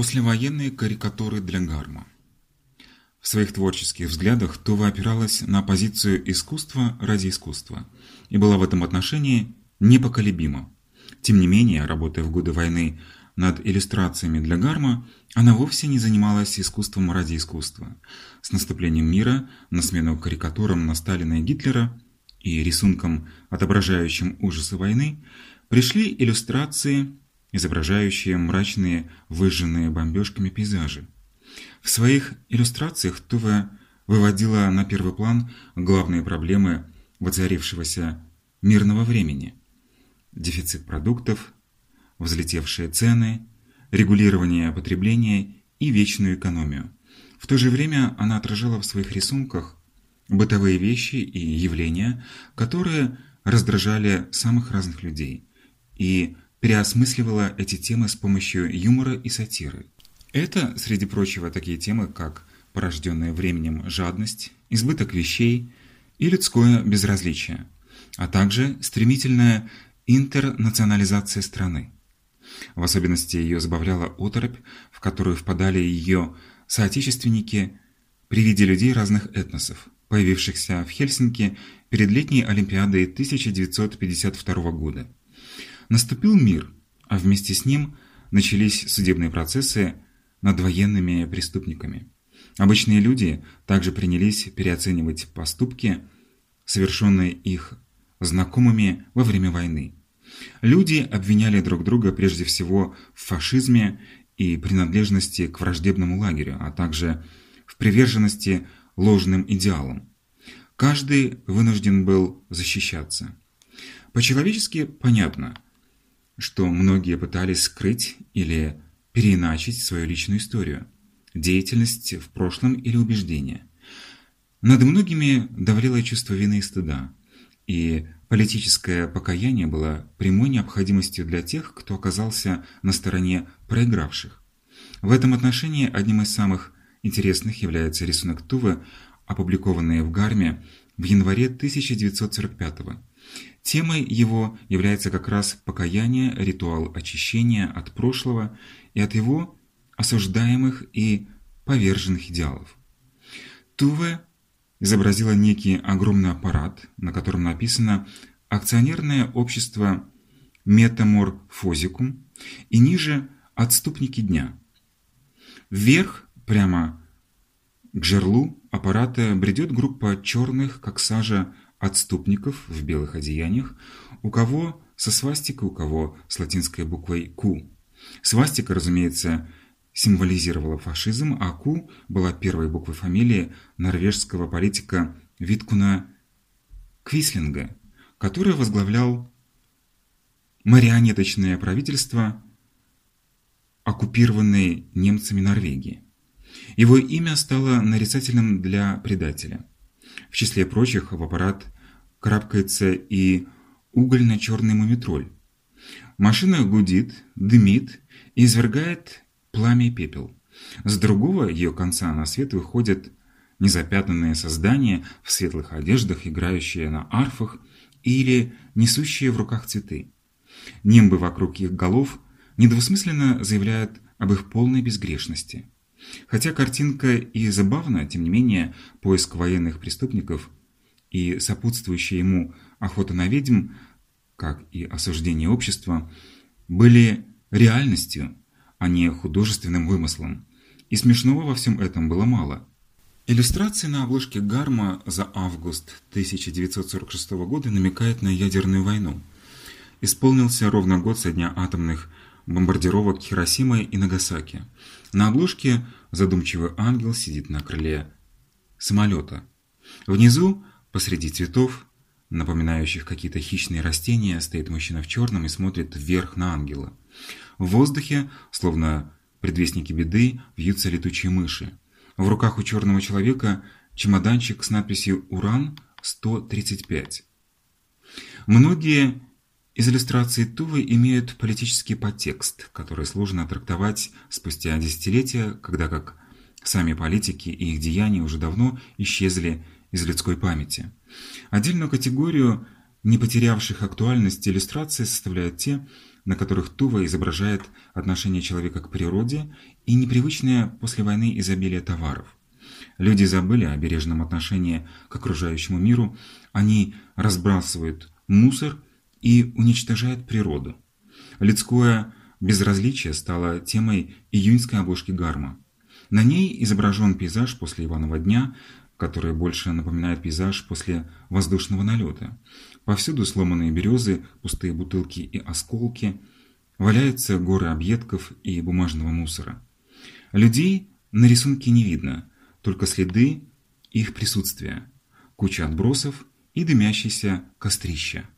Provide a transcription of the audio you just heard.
Послевоенные карикатуры для Гарма. В своих творческих взглядах Това опиралась на позицию искусства ради искусства и была в этом отношении непоколебима. Тем не менее, работая в годы войны над иллюстрациями для Гарма, она вовсе не занималась искусством ради искусства. С наступлением мира на смену карикатурам на Сталина и Гитлера и рисункам, отображающим ужасы войны, пришли иллюстрации изображающие мрачные, выжженные бомбежками пейзажи. В своих иллюстрациях Туве выводила на первый план главные проблемы воцарившегося мирного времени. Дефицит продуктов, взлетевшие цены, регулирование потребления и вечную экономию. В то же время она отражала в своих рисунках бытовые вещи и явления, которые раздражали самых разных людей и переосмысливала эти темы с помощью юмора и сатиры. Это, среди прочего, такие темы, как порожденная временем жадность, избыток вещей и людское безразличие, а также стремительная интернационализация страны. В особенности ее забавляла оторопь, в которую впадали ее соотечественники при виде людей разных этносов, появившихся в Хельсинки перед летней Олимпиадой 1952 года. Наступил мир, а вместе с ним начались судебные процессы над военными преступниками. Обычные люди также принялись переоценивать поступки, совершенные их знакомыми во время войны. Люди обвиняли друг друга прежде всего в фашизме и принадлежности к враждебному лагерю, а также в приверженности ложным идеалам. Каждый вынужден был защищаться. По-человечески понятно – что многие пытались скрыть или переиначить свою личную историю, деятельность в прошлом или убеждения. Над многими давлело чувство вины и стыда, и политическое покаяние было прямой необходимостью для тех, кто оказался на стороне проигравших. В этом отношении одним из самых интересных является рисунок Тувы, опубликованный в Гарме в январе 1945 года. Темой его является как раз покаяние, ритуал очищения от прошлого и от его осуждаемых и поверженных идеалов. Туве изобразила некий огромный аппарат, на котором написано «Акционерное общество Метаморфозикум» и ниже «Отступники дня». Вверх, прямо к жерлу аппарата бредет группа черных, как сажа, отступников в белых одеяниях, у кого со свастикой, у кого с латинской буквой «Q». Свастика, разумеется, символизировала фашизм, а «Q» была первой буквой фамилии норвежского политика Виткуна Квислинга, который возглавлял марионеточное правительство оккупированной немцами Норвегии. Его имя стало нарицательным для предателя. В числе прочих в аппарат карабкается и угольно-черный мумитроль. Машина гудит, дымит и извергает пламя и пепел. С другого ее конца на свет выходят незапятнанные создания в светлых одеждах, играющие на арфах или несущие в руках цветы. Нимбы вокруг их голов недвусмысленно заявляют об их полной безгрешности. Хотя картинка и забавна, тем не менее, поиск военных преступников и сопутствующая ему охота на ведьм, как и осуждение общества, были реальностью, а не художественным вымыслом. И смешного во всем этом было мало. Иллюстрация на обложке Гарма за август 1946 года намекает на ядерную войну. Исполнился ровно год со дня атомных бомбардировок Хиросимы и Нагасаки. На обложке задумчивый ангел сидит на крыле самолета. Внизу Посреди цветов, напоминающих какие-то хищные растения, стоит мужчина в черном и смотрит вверх на ангела. В воздухе, словно предвестники беды, вьются летучие мыши. В руках у черного человека чемоданчик с надписью «Уран-135». Многие из иллюстраций Тувы имеют политический подтекст, который сложно трактовать спустя десятилетия, когда как сами политики и их деяния уже давно исчезли из людской памяти. Отдельную категорию не потерявших актуальность иллюстраций составляют те, на которых Тува изображает отношение человека к природе и непривычное после войны изобилие товаров. Люди забыли о бережном отношении к окружающему миру, они разбрасывают мусор и уничтожают природу. Людское безразличие стало темой июньской обложки Гарма. На ней изображен пейзаж после Иванова дня, который больше напоминает пейзаж после воздушного налета. Повсюду сломанные березы, пустые бутылки и осколки, валяются горы объедков и бумажного мусора. Людей на рисунке не видно, только следы их присутствия, куча отбросов и дымящиеся кострища.